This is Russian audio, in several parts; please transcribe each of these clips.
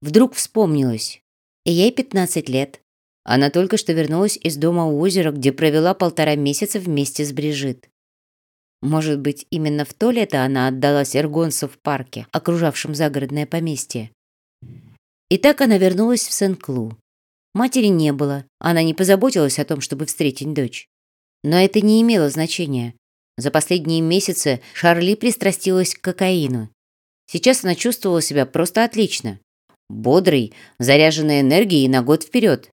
Вдруг вспомнилось. И ей 15 лет. Она только что вернулась из дома у озера, где провела полтора месяца вместе с Брижит. Может быть, именно в то лето она отдалась Эргонсу в парке, окружавшем загородное поместье. И так она вернулась в Сен-Клу. Матери не было, она не позаботилась о том, чтобы встретить дочь. Но это не имело значения. За последние месяцы Шарли пристрастилась к кокаину. Сейчас она чувствовала себя просто отлично. Бодрой, заряженной энергией на год вперед.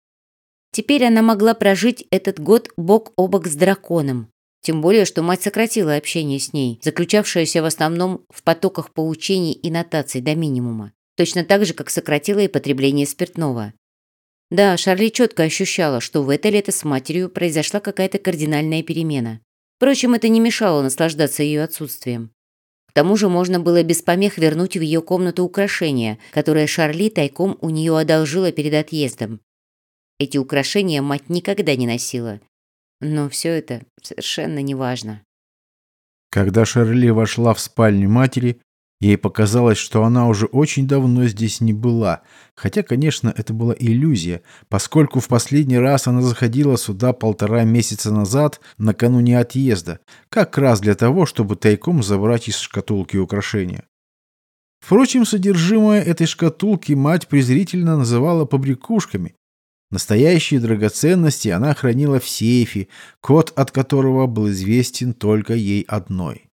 Теперь она могла прожить этот год бок о бок с драконом. Тем более, что мать сократила общение с ней, заключавшееся в основном в потоках поучений и нотаций до минимума. Точно так же, как сократила и потребление спиртного. Да, Шарли четко ощущала, что в это лето с матерью произошла какая-то кардинальная перемена. Впрочем, это не мешало наслаждаться ее отсутствием. К тому же можно было без помех вернуть в ее комнату украшения, которое Шарли тайком у нее одолжила перед отъездом. Эти украшения мать никогда не носила. Но все это совершенно неважно. Когда Шарли вошла в спальню матери, Ей показалось, что она уже очень давно здесь не была, хотя, конечно, это была иллюзия, поскольку в последний раз она заходила сюда полтора месяца назад, накануне отъезда, как раз для того, чтобы тайком забрать из шкатулки украшения. Впрочем, содержимое этой шкатулки мать презрительно называла побрякушками. Настоящие драгоценности она хранила в сейфе, код от которого был известен только ей одной.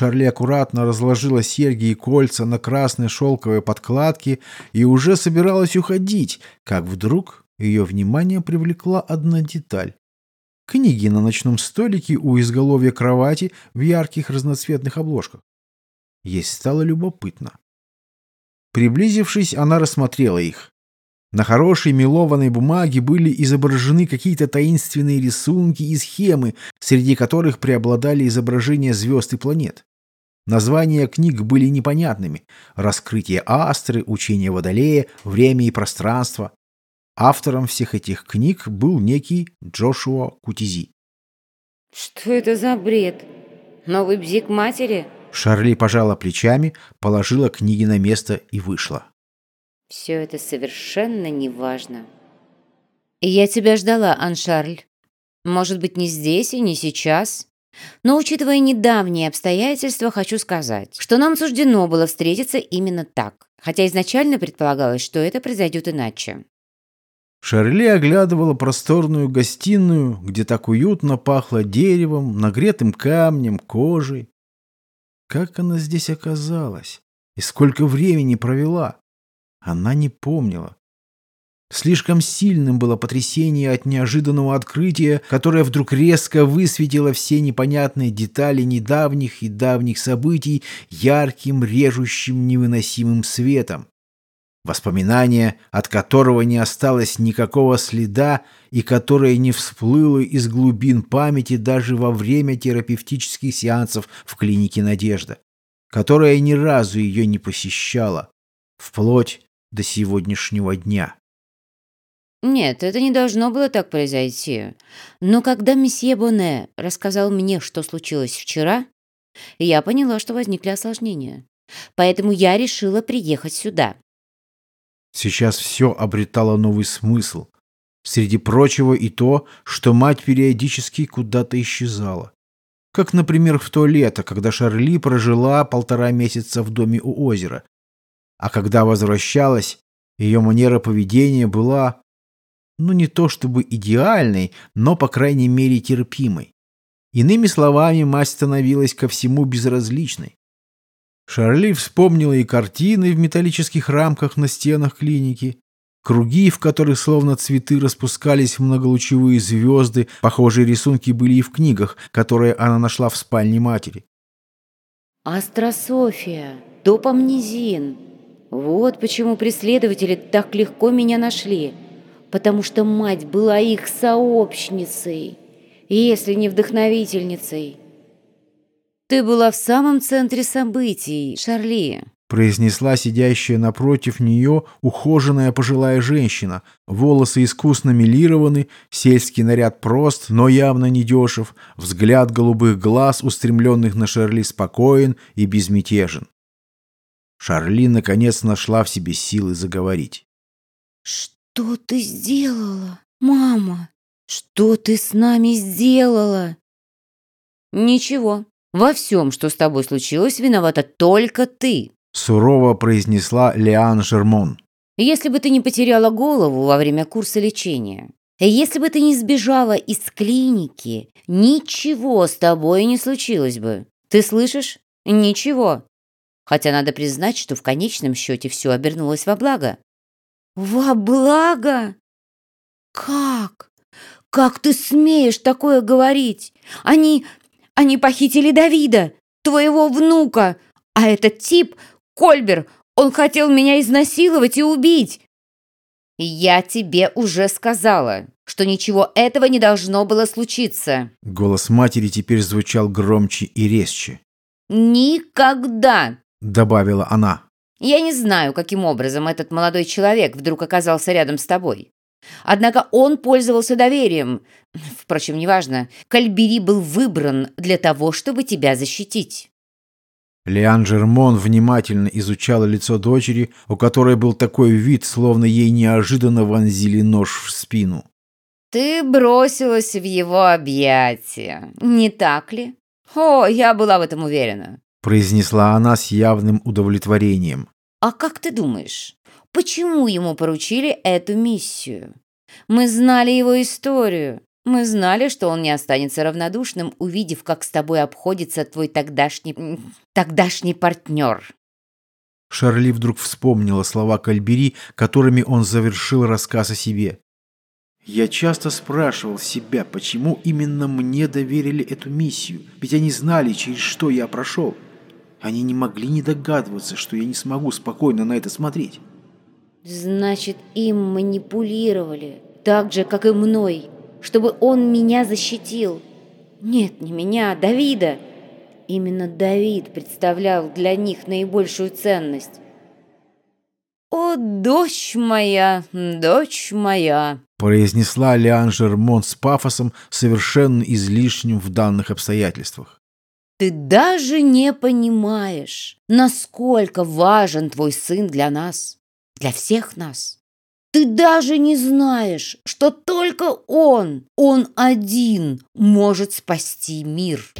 Шарли аккуратно разложила серьги и кольца на красной шелковой подкладке и уже собиралась уходить, как вдруг ее внимание привлекла одна деталь. Книги на ночном столике у изголовья кровати в ярких разноцветных обложках. Ей стало любопытно. Приблизившись, она рассмотрела их. На хорошей мелованной бумаге были изображены какие-то таинственные рисунки и схемы, среди которых преобладали изображения звезд и планет. Названия книг были непонятными. «Раскрытие Астры», «Учение Водолея», «Время и пространство». Автором всех этих книг был некий Джошуа Кутизи. «Что это за бред? Новый бзик матери?» Шарли пожала плечами, положила книги на место и вышла. Все это совершенно неважно. Я тебя ждала, Аншарль. Может быть, не здесь и не сейчас. Но, учитывая недавние обстоятельства, хочу сказать, что нам суждено было встретиться именно так, хотя изначально предполагалось, что это произойдет иначе. Шарли оглядывала просторную гостиную, где так уютно пахло деревом, нагретым камнем, кожей. Как она здесь оказалась? И сколько времени провела? Она не помнила. Слишком сильным было потрясение от неожиданного открытия, которое вдруг резко высветило все непонятные детали недавних и давних событий ярким, режущим, невыносимым светом. Воспоминание, от которого не осталось никакого следа и которое не всплыло из глубин памяти даже во время терапевтических сеансов в клинике «Надежда», которое ни разу ее не посещало, вплоть до сегодняшнего дня. Нет, это не должно было так произойти. Но когда месье Боне рассказал мне, что случилось вчера, я поняла, что возникли осложнения. Поэтому я решила приехать сюда. Сейчас все обретало новый смысл. Среди прочего и то, что мать периодически куда-то исчезала. Как, например, в то лето, когда Шарли прожила полтора месяца в доме у озера, а когда возвращалась, ее манера поведения была, ну не то чтобы идеальной, но по крайней мере терпимой. Иными словами, мать становилась ко всему безразличной. Шарли вспомнила и картины в металлических рамках на стенах клиники, круги, в которых словно цветы распускались многолучевые звезды, похожие рисунки были и в книгах, которые она нашла в спальне матери. «Астрософия, допомнезин», вот почему преследователи так легко меня нашли. Потому что мать была их сообщницей, если не вдохновительницей. Ты была в самом центре событий, Шарли. Произнесла сидящая напротив нее ухоженная пожилая женщина. Волосы искусно милированы, сельский наряд прост, но явно недешев. Взгляд голубых глаз, устремленных на Шарли, спокоен и безмятежен. Шарли наконец нашла в себе силы заговорить. «Что ты сделала, мама? Что ты с нами сделала?» «Ничего. Во всем, что с тобой случилось, виновата только ты», сурово произнесла Лиан Жермон. «Если бы ты не потеряла голову во время курса лечения, если бы ты не сбежала из клиники, ничего с тобой не случилось бы. Ты слышишь? Ничего. Хотя надо признать, что в конечном счете все обернулось во благо. Во благо? Как? Как ты смеешь такое говорить? Они... они похитили Давида, твоего внука, а этот тип, Кольбер, он хотел меня изнасиловать и убить. Я тебе уже сказала, что ничего этого не должно было случиться. Голос матери теперь звучал громче и резче. Никогда, добавила она. Я не знаю, каким образом этот молодой человек вдруг оказался рядом с тобой. Однако он пользовался доверием. Впрочем, неважно. Кальбери был выбран для того, чтобы тебя защитить. Лиан Жермон внимательно изучала лицо дочери, у которой был такой вид, словно ей неожиданно вонзили нож в спину. «Ты бросилась в его объятия, не так ли? О, я была в этом уверена», — произнесла она с явным удовлетворением. «А как ты думаешь, почему ему поручили эту миссию? Мы знали его историю. Мы знали, что он не останется равнодушным, увидев, как с тобой обходится твой тогдашний... тогдашний партнер». Шарли вдруг вспомнила слова Кальбери, которыми он завершил рассказ о себе. «Я часто спрашивал себя, почему именно мне доверили эту миссию, ведь они знали, через что я прошел. Они не могли не догадываться, что я не смогу спокойно на это смотреть». «Значит, им манипулировали, так же, как и мной», чтобы он меня защитил. Нет, не меня, а Давида. Именно Давид представлял для них наибольшую ценность. «О, дочь моя, дочь моя!» произнесла Лиан Жермон с пафосом, совершенно излишним в данных обстоятельствах. «Ты даже не понимаешь, насколько важен твой сын для нас, для всех нас. Ты даже не знаешь, что только он, он один может спасти мир.